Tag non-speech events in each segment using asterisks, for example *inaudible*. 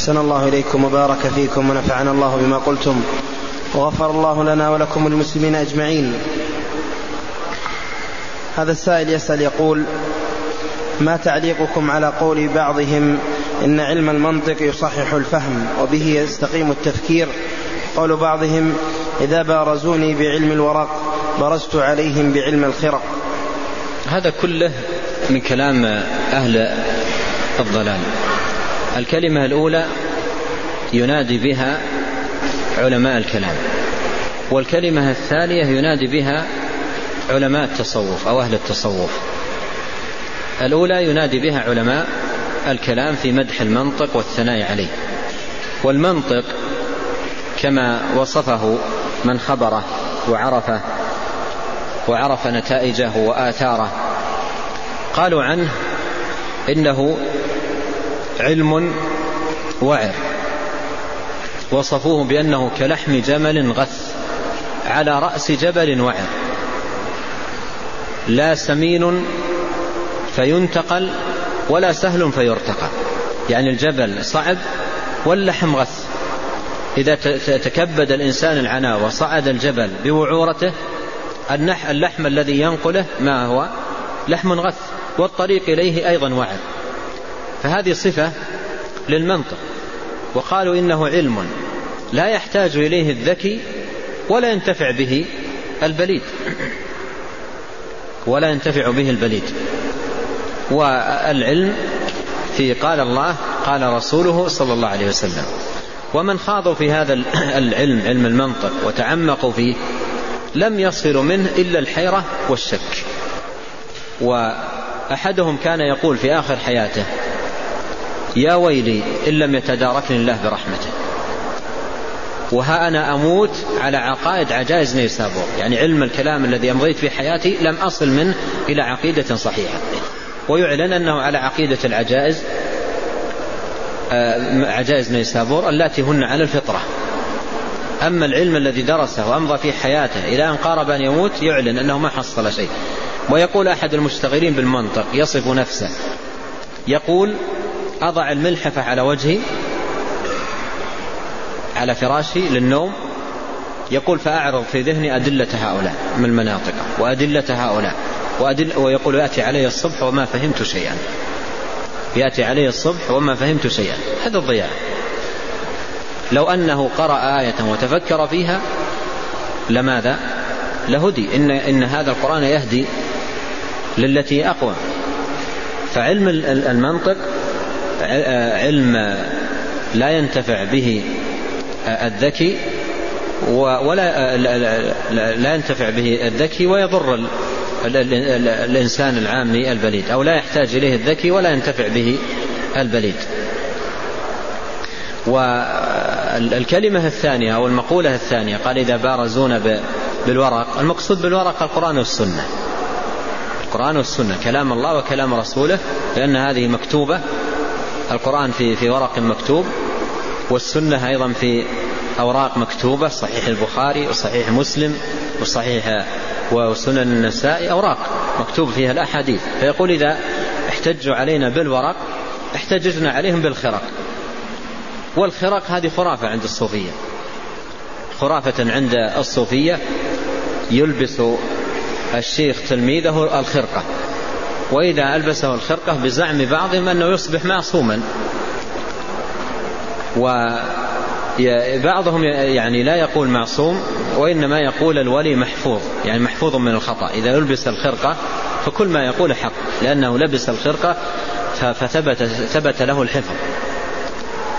أحسن الله إليكم وبارك فيكم ونفعنا الله بما قلتم وغفر الله لنا ولكم المسلمين أجمعين. هذا السائل يسأل يقول ما تعليقكم على قول بعضهم إن علم المنطق يصحح الفهم وبه يستقيم التفكير؟ قول بعضهم إذا بارزوني بعلم الورق برزت عليهم بعلم الخرق. هذا كله من كلام أهل الضلال. الكلمة الأولى ينادي بها علماء الكلام والكلمة الثانية ينادي بها علماء التصوف أو أهل التصوف. الأولى ينادي بها علماء الكلام في مدح المنطق والثناء عليه والمنطق كما وصفه من خبره وعرفه وعرف نتائجه وآثاره. قالوا عنه إنه علم وعر. وصفوه بأنه كلحم جمل غث على رأس جبل وعر. لا سمين فينتقل ولا سهل فيرتقى. يعني الجبل صعب واللحم غث. إذا تكبد الإنسان العناء وصعد الجبل بوعورته اللحم الذي ينقله ما هو؟ لحم غث. والطريق إليه أيضا وعر. فهذه صفة للمنطق. وقالوا إنه علم لا يحتاج إليه الذكي ولا ينتفع به البليد. ولا ينتفع به البليد. والعلم في قال الله قال رسوله صلى الله عليه وسلم. ومن خاضوا في هذا *coughs* العلم علم المنطق وتعمقوا فيه لم يصلوا منه إلا الحيرة والشك. وأحدهم كان يقول في آخر حياته يا ويلي إن لم يتداركني الله برحمته. وها أنا أموت على عقائد عجائز نيسابور يعني علم الكلام الذي أمضيت في حياتي لم أصل منه إلى عقيدة صحيحة. ويعلن أنه على عقيدة العجائز آه، عجائز نيسابور التي هن على الفطرة. أما العلم الذي درسه وأمضى في حياته إلى أن قارب أن يموت يعلن أنه ما حصل شيء. ويقول أحد المشتغلين بالمنطق يصف نفسه. يقول أضع الملحفة على وجهي على فراشي للنوم يقول فأعرض في ذهني أدلة هؤلاء من المناطق وأدلة هؤلاء وأدل ويقول يأتي علي الصبح وما فهمت شيئا. يأتي علي الصبح وما فهمت شيئا. هذا الضياع. لو أنه قرأ آية وتفكر فيها لماذا؟ لهدي. إن, إن هذا القرآن يهدي للتي أقوى. فعلم المنطق علم لا ينتفع به الذكي ولا لا ينتفع به الذكي ويضر الإنسان العامي البليد أو لا يحتاج إليه الذكي ولا ينتفع به البليد. والكلمة الثانية أو المقولة الثانية قال إذا بارزون بالورق. المقصود بالورق القرآن والسنة. القرآن والسنة كلام الله وكلام رسوله لأن هذه مكتوبة القرآن في في ورق مكتوب والسنة أيضا في أوراق مكتوبة صحيح البخاري وصحيح مسلم وصحيح وسنن النساء أوراق مكتوب فيها الأحاديث. فيقول إذا احتجوا علينا بالورق احتججنا عليهم بالخرق. والخرق هذه خرافة عند الصوفية. خرافة عند الصوفية يلبس الشيخ تلميذه الخرقة. وإذا ألبسه الخرقة بزعم بعضهم أنه يصبح معصوما. وبعضهم يعني لا يقول معصوم وإنما يقول الولي محفوظ يعني محفوظ من الخطأ. إذا يلبس الخرقة فكل ما يقول حق لأنه لبس الخرقة فثبت ثبت له الحفظ.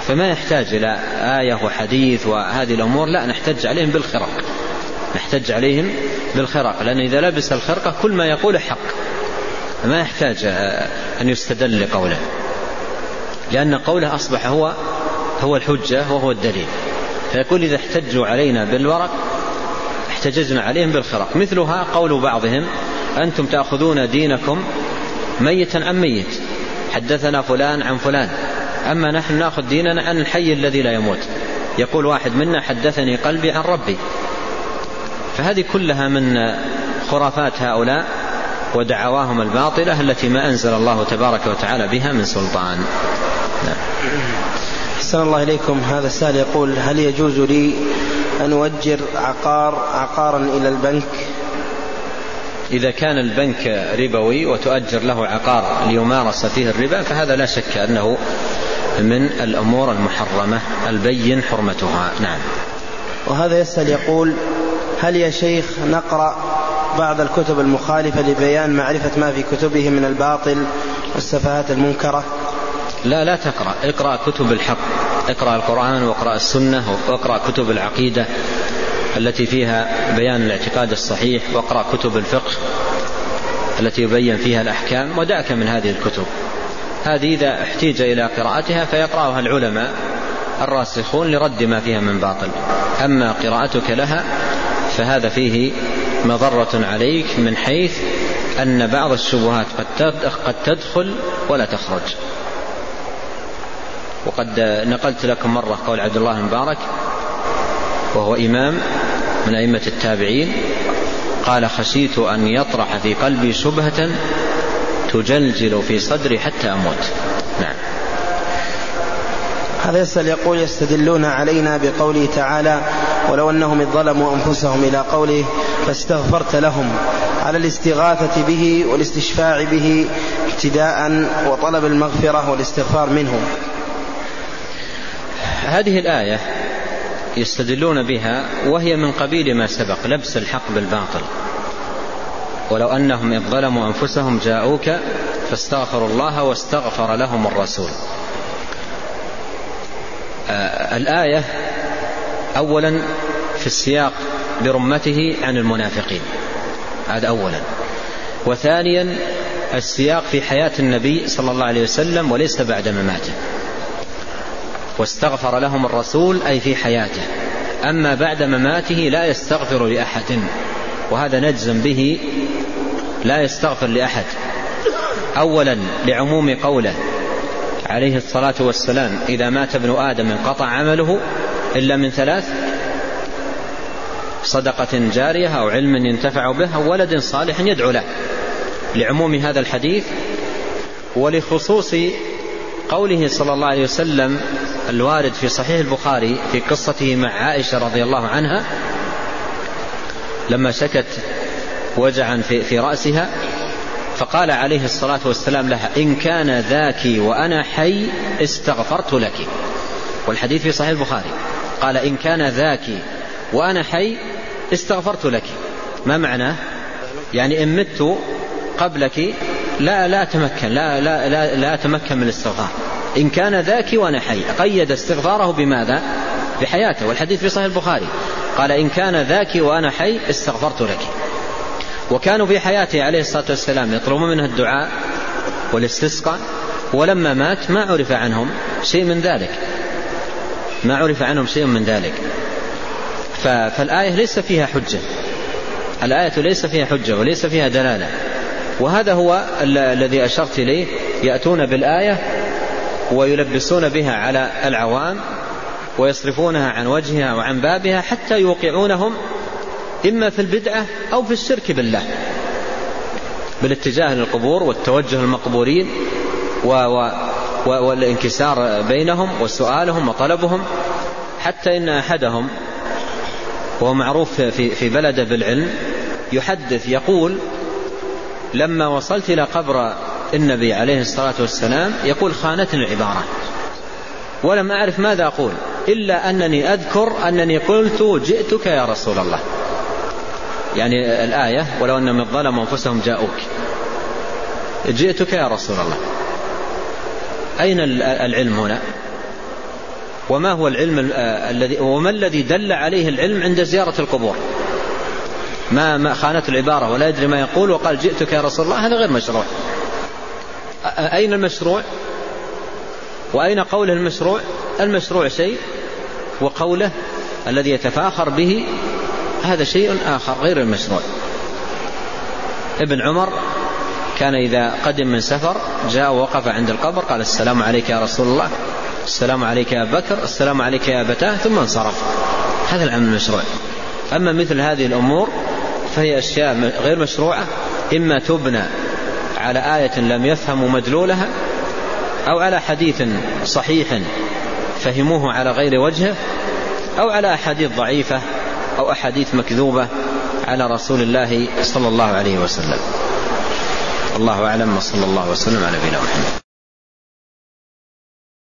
فما يحتاج إلى آية وحديث وهذه الأمور لا نحتج عليهم بالخرق. نحتج عليهم بالخرق لأن إذا لبس الخرقة كل ما يقول حق. ما يحتاج أن يستدل لقوله. لأن قوله أصبح هو هو الحجة وهو الدليل. فيقول إذا احتجوا علينا بالورق احتججنا عليهم بالخرق. مثلها قول بعضهم أنتم تأخذون دينكم ميتا عن ميت؟ حدثنا فلان عن فلان. أما نحن نأخذ ديننا عن الحي الذي لا يموت. يقول واحد منا حدثني قلبي عن ربي. فهذه كلها من خرافات هؤلاء. ودعواهم الباطلة التي ما أنزل الله تبارك وتعالى بها من سلطان. نعم. أحسن الله إليكم. هذا السائل يقول هل يجوز لي أن أؤجر عقار عقارا إلى البنك؟ إذا كان البنك ربوي وتؤجر له عقار ليمارس فيه الربا فهذا لا شك أنه من الأمور المحرمة البين حرمتها. نعم. وهذا يسأل يقول هل يا شيخ نقرأ بعض الكتب المخالفة لبيان معرفة ما في كتبه من الباطل والسفاهات المنكرة. لا لا تقرأ. اقرأ كتب الحق. اقرأ القرآن واقرأ السنة واقرأ كتب العقيدة التي فيها بيان الاعتقاد الصحيح واقرأ كتب الفقه التي يبين فيها الأحكام ودعك من هذه الكتب. هذه إذا احتيج إلى قراءتها فيقرأها العلماء الراسخون لرد ما فيها من باطل. أما قراءتك لها فهذا فيه مضرة عليك من حيث أن بعض الشبهات قد تدخل ولا تخرج. وقد نقلت لكم مرة قول عبد الله المبارك وهو إمام من أئمة التابعين قال خشيت أن يطرح في قلبي شبهة تجلجل في صدري حتى أموت. نعم. هذا يسأل يقول يستدلون علينا بقوله تعالى ولو أنهم ظلموا أنفسهم إلى قوله فاستغفرت لهم على الاستغاثة به والاستشفاع به ابتداء وطلب المغفرة والاستغفار منه. هذه الآية يستدلون بها وهي من قبيل ما سبق لبس الحق بالباطل. ولو أنهم إذ ظلموا أنفسهم جاءوك فاستغفروا الله واستغفر لهم الرسول. آه الآية أولا في السياق برمته عن المنافقين. هذا أولا. وثانيا السياق في حياة النبي صلى الله عليه وسلم وليس بعد مماته. واستغفر لهم الرسول أي في حياته. أما بعد مماته لا يستغفر لأحد. وهذا نجزم به لا يستغفر لأحد. أولا لعموم قوله عليه الصلاة والسلام إذا مات ابن آدم انقطع عمله إلا من ثلاث صدقة جارية أو علم ينتفع به أو ولد صالح يدعو له لعموم هذا الحديث ولخصوص قوله صلى الله عليه وسلم الوارد في صحيح البخاري في قصته مع عائشة رضي الله عنها لما شكت وجعا في, في رأسها فقال عليه الصلاة والسلام لها إن كان ذاك وأنا حي استغفرت لك والحديث في صحيح البخاري قال إن كان ذاك وأنا حي استغفرت لك. ما معناه يعني إن مت قبلك لا لا تمكن لا لا لا, لا أتمكن من الاستغفار. إن كان ذاك وأنا حي قيد استغفاره بماذا؟ بحياته. والحديث في صحيح البخاري. قال إن كان ذاك وأنا حي استغفرت لك. وكانوا في حياته عليه الصلاة والسلام يطلبون منه الدعاء والاستسقاء ولما مات ما عرف عنهم شيء من ذلك. ما عرف عنهم شيء من ذلك. فالآية ليس فيها حجة. الآية ليس فيها حجة وليس فيها دلالة. وهذا هو الذي أشرت إليه. يأتون بالآية ويلبسون بها على العوام ويصرفونها عن وجهها وعن بابها حتى يوقعونهم إما في البدعة أو في الشرك بالله. بالاتجاه للقبور والتوجه المقبورين و و والانكسار بينهم وسؤالهم وطلبهم حتى إن أحدهم وهو معروف في, بلده بالعلم يحدث يقول لما وصلت إلى قبر النبي عليه الصلاة والسلام يقول خانتني العبارة. ولم أعرف ماذا أقول إلا أنني أذكر أنني قلت جئتك يا رسول الله. يعني الآية ولو أن من ظلم أنفسهم جاءوك. جئتك يا رسول الله. أين العلم هنا؟ وما هو العلم الذي وما الذي دل عليه العلم عند زيارة القبور؟ ما ما خانت العبارة ولا يدري ما يقول وقال جئتك يا رسول الله هذا غير مشروع. أين المشروع؟ وأين قوله المشروع؟ المشروع شيء وقوله الذي يتفاخر به هذا شيء آخر غير المشروع. ابن عمر كان إذا قدم من سفر جاء ووقف عند القبر قال السلام عليك يا رسول الله السلام عليك يا بكر السلام عليك يا أبتاه ثم انصرف. هذا العمل المشروع أما مثل هذه الأمور فهي أشياء غير مشروعة إما تبنى على آية لم يفهموا مدلولها أو على حديث صحيح فهموه على غير وجهه أو على أحاديث ضعيفة أو أحاديث مكذوبة على رسول الله صلى الله عليه وسلم. الله أعلم وصلى الله وسلم على نبينا محمد.